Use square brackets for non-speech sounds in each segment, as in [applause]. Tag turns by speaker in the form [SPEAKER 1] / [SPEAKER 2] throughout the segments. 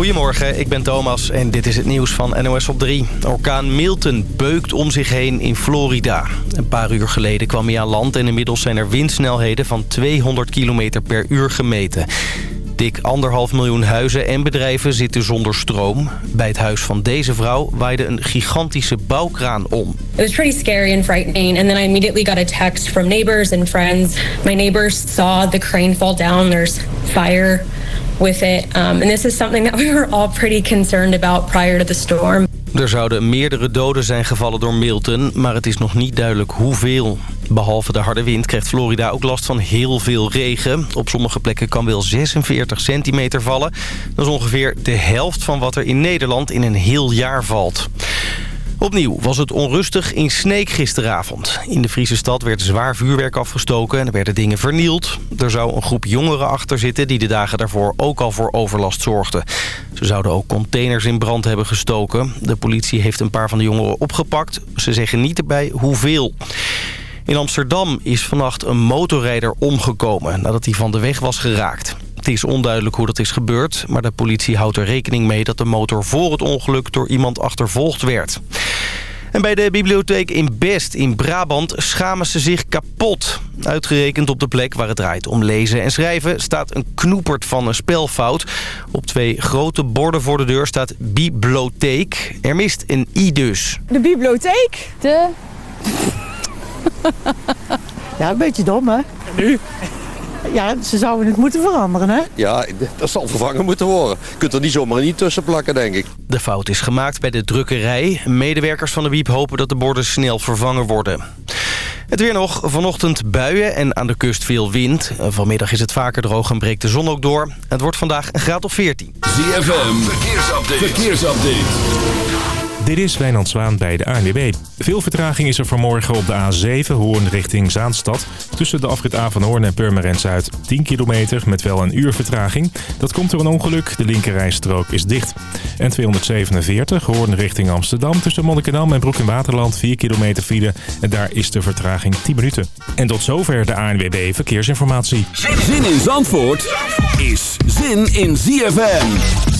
[SPEAKER 1] Goedemorgen, ik ben Thomas en dit is het nieuws van NOS op 3. Orkaan Milton beukt om zich heen in Florida. Een paar uur geleden kwam hij aan land en inmiddels zijn er windsnelheden van 200 km per uur gemeten. Dik anderhalf miljoen huizen en bedrijven zitten zonder stroom. Bij het huis van deze vrouw waaide een gigantische bouwkraan om.
[SPEAKER 2] It was pretty scary and frightening. And then I immediately got a text from neighbors and friends. My neighbors saw the crane fall down. There's fire with it. Um, and this is something that [laughs] we were all pretty concerned about prior to the storm.
[SPEAKER 1] Er zouden meerdere doden zijn gevallen door Milton, maar het is nog niet duidelijk hoeveel. Behalve de harde wind krijgt Florida ook last van heel veel regen. Op sommige plekken kan wel 46 centimeter vallen. Dat is ongeveer de helft van wat er in Nederland in een heel jaar valt. Opnieuw was het onrustig in Sneek gisteravond. In de Friese stad werd zwaar vuurwerk afgestoken en er werden dingen vernield. Er zou een groep jongeren achter zitten die de dagen daarvoor ook al voor overlast zorgden. Ze zouden ook containers in brand hebben gestoken. De politie heeft een paar van de jongeren opgepakt. Ze zeggen niet erbij hoeveel. In Amsterdam is vannacht een motorrijder omgekomen nadat hij van de weg was geraakt. Het is onduidelijk hoe dat is gebeurd, maar de politie houdt er rekening mee dat de motor voor het ongeluk door iemand achtervolgd werd. En bij de bibliotheek in Best in Brabant schamen ze zich kapot. Uitgerekend op de plek waar het draait om lezen en schrijven... staat een knoepert van een spelfout. Op twee grote borden voor de deur staat bibliotheek. Er mist een i dus.
[SPEAKER 3] De bibliotheek?
[SPEAKER 4] De... [laughs]
[SPEAKER 3] Ja, een beetje dom, hè?
[SPEAKER 5] Nu?
[SPEAKER 3] Ja, ze zouden het moeten veranderen, hè?
[SPEAKER 6] Ja, dat zal vervangen moeten worden. Je kunt er niet zomaar niet tussen plakken, denk ik.
[SPEAKER 1] De fout is gemaakt bij de drukkerij. Medewerkers van de Wiep hopen dat de borden snel vervangen worden. Het weer nog. Vanochtend buien en aan de kust veel wind. Vanmiddag is het vaker droog en breekt de zon ook door. Het wordt vandaag een graad of 14.
[SPEAKER 7] ZFM, verkeersupdate. verkeersupdate.
[SPEAKER 8] Dit is Wijnand Zwaan bij de ANWB. Veel vertraging is er vanmorgen op de A7 Hoorn richting Zaanstad. Tussen de afrit A van Hoorn en Purmerend Zuid 10 kilometer met wel een uur vertraging. Dat komt door een ongeluk. De linkerrijstrook is dicht. En 247 Hoorn richting Amsterdam. Tussen Monnikendam en Broek in Waterland 4 kilometer file. En daar is de vertraging 10 minuten. En tot zover de ANWB Verkeersinformatie.
[SPEAKER 7] Zin in Zandvoort is zin in ZFM.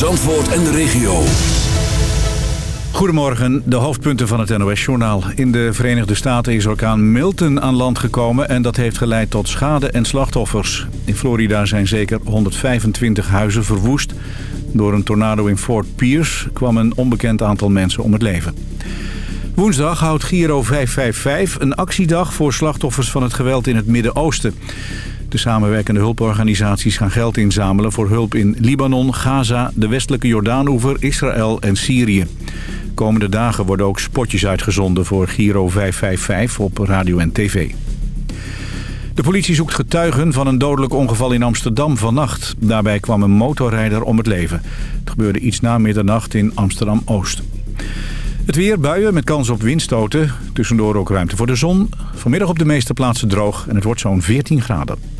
[SPEAKER 7] Zandvoort en de regio.
[SPEAKER 9] Goedemorgen, de hoofdpunten van het NOS-journaal. In de Verenigde Staten is orkaan Milton aan land gekomen... en dat heeft geleid tot schade en slachtoffers. In Florida zijn zeker 125 huizen verwoest. Door een tornado in Fort Pierce kwam een onbekend aantal mensen om het leven. Woensdag houdt Giro 555 een actiedag voor slachtoffers van het geweld in het Midden-Oosten. De samenwerkende hulporganisaties gaan geld inzamelen voor hulp in Libanon, Gaza, de westelijke Jordaanoever, Israël en Syrië. Komende dagen worden ook spotjes uitgezonden voor Giro 555 op radio en tv. De politie zoekt getuigen van een dodelijk ongeval in Amsterdam vannacht. Daarbij kwam een motorrijder om het leven. Het gebeurde iets na middernacht in Amsterdam-Oost. Het weer, buien met kans op windstoten. Tussendoor ook ruimte voor de zon. Vanmiddag op de meeste plaatsen droog en het wordt zo'n 14 graden.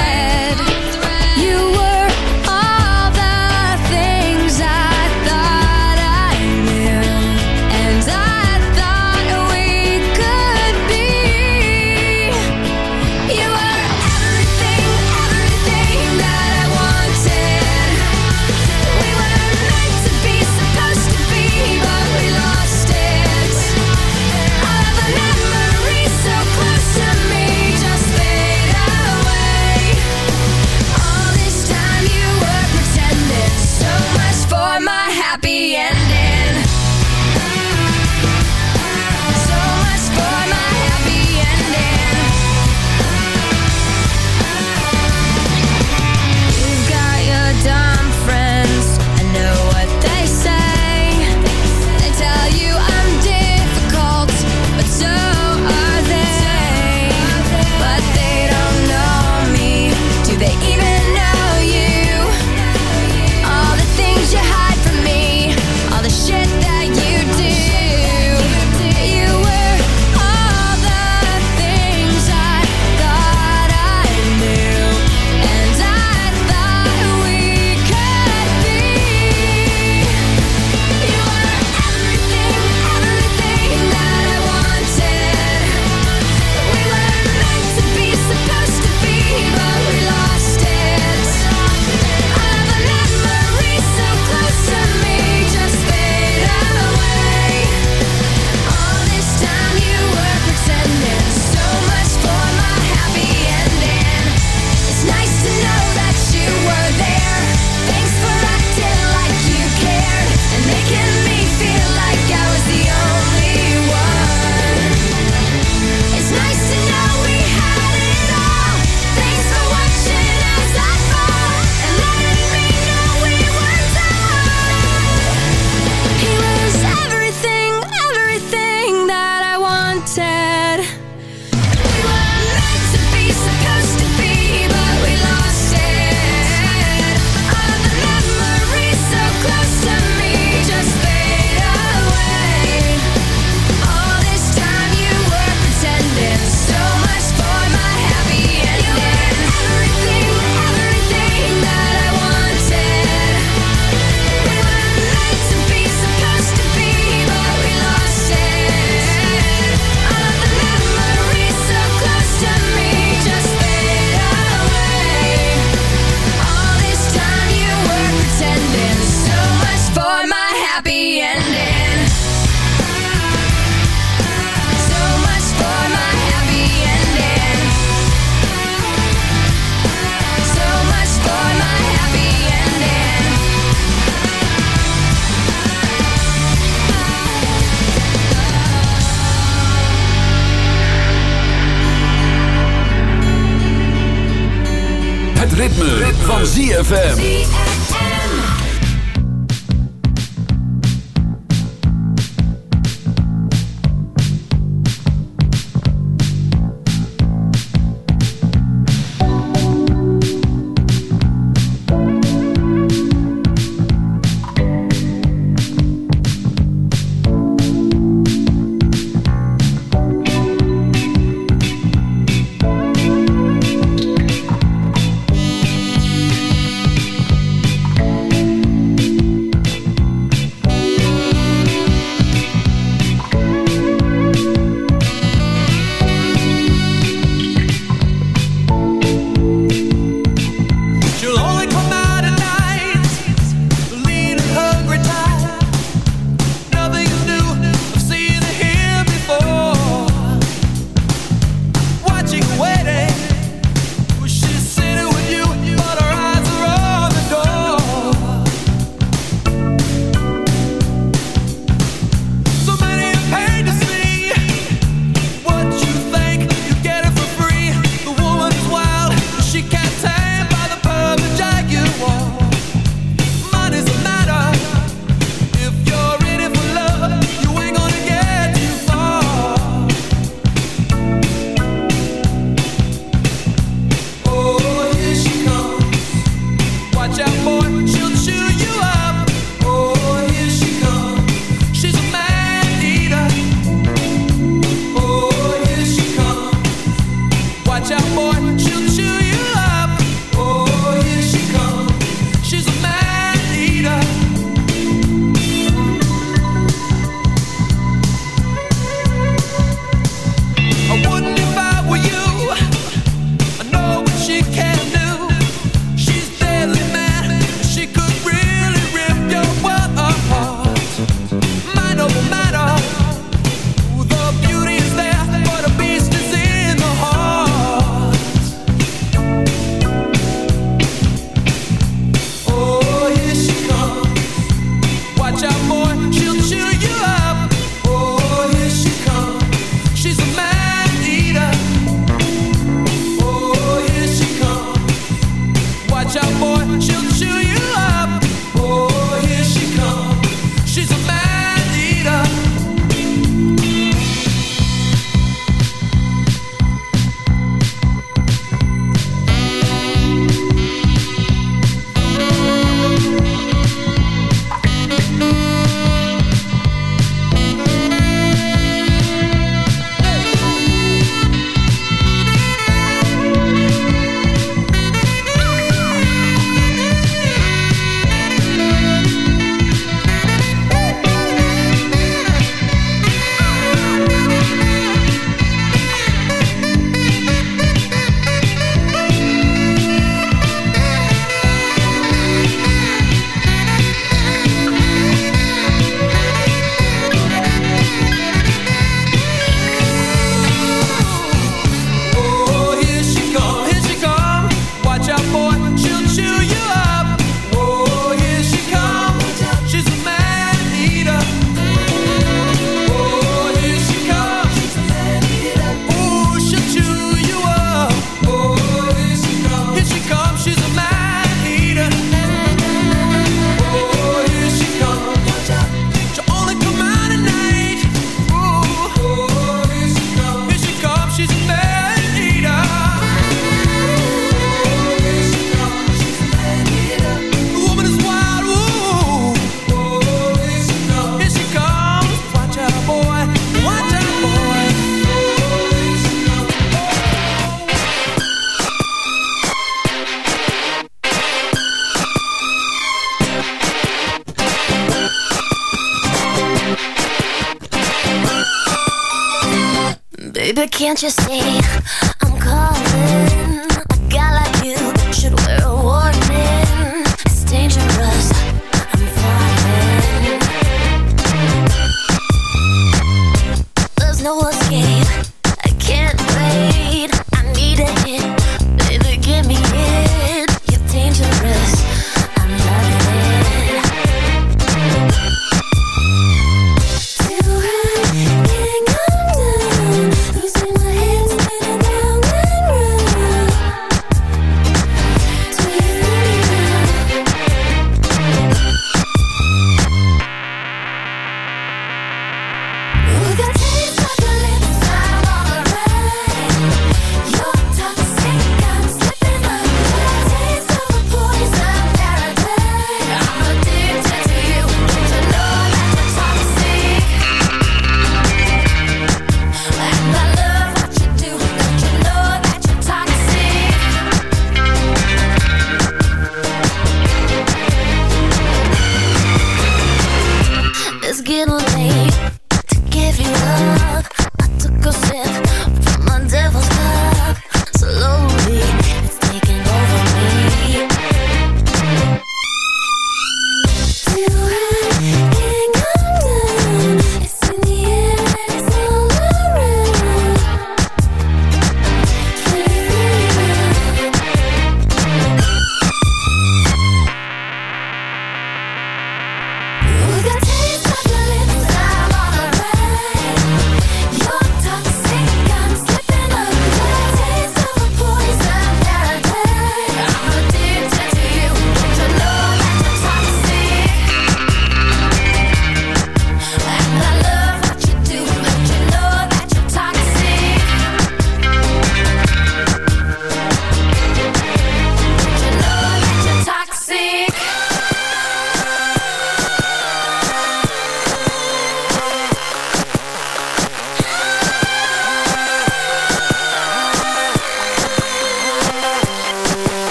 [SPEAKER 7] ZFM.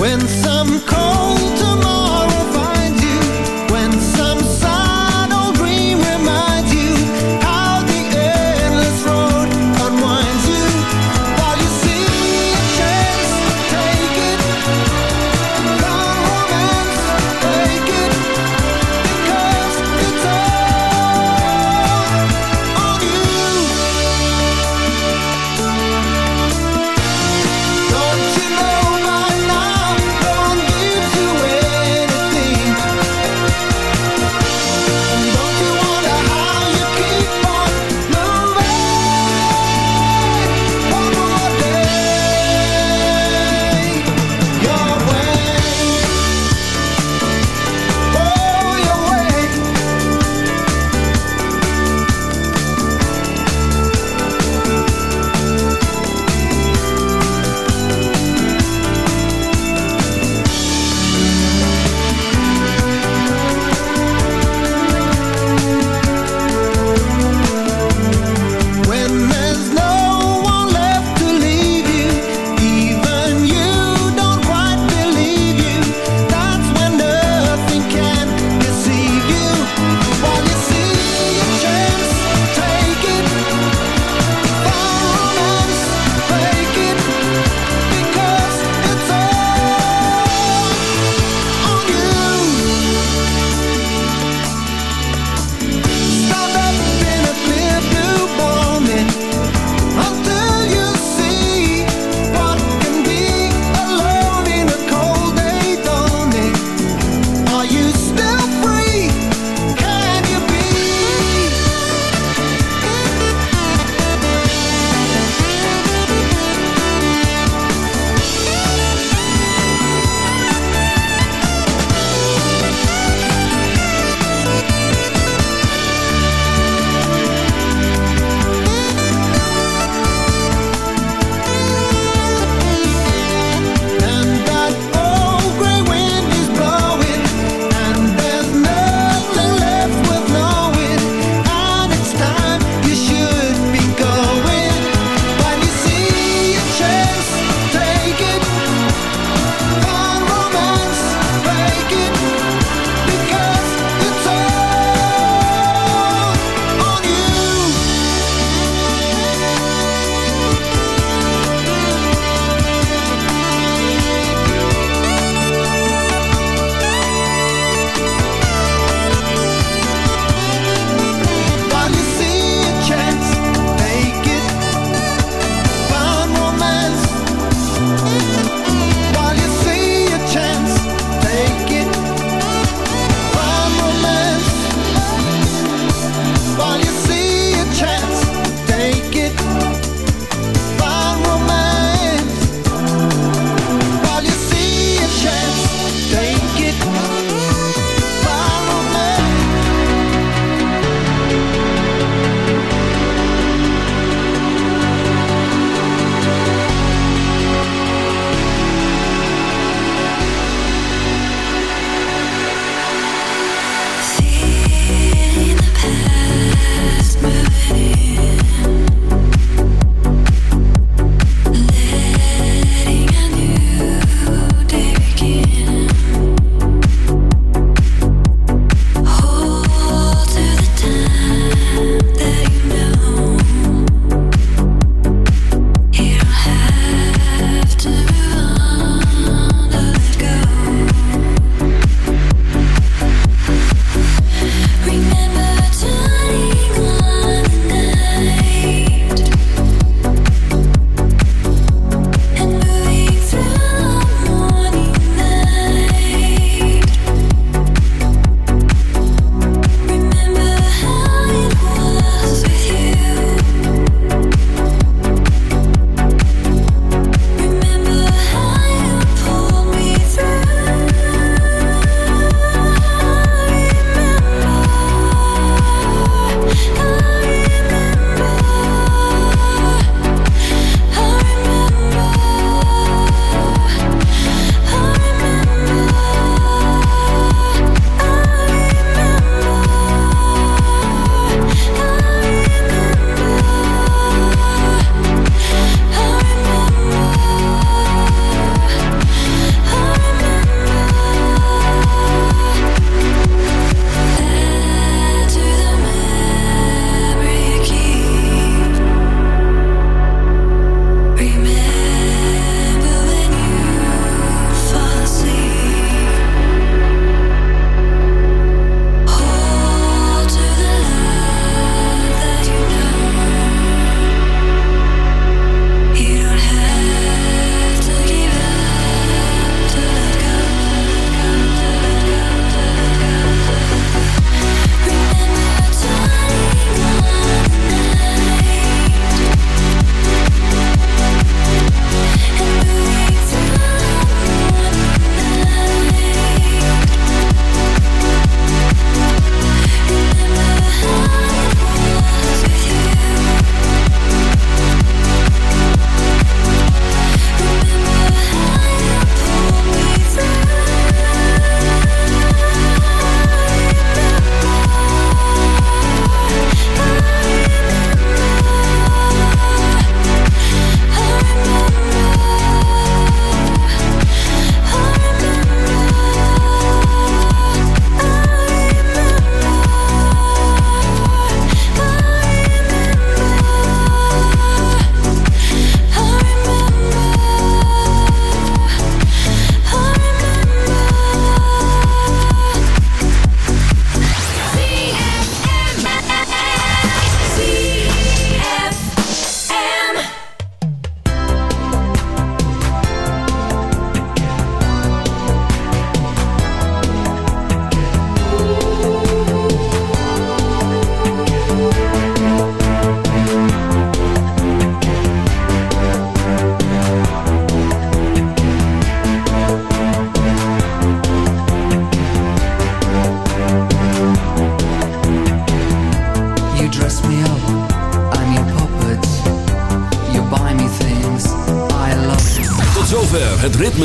[SPEAKER 5] When some
[SPEAKER 10] call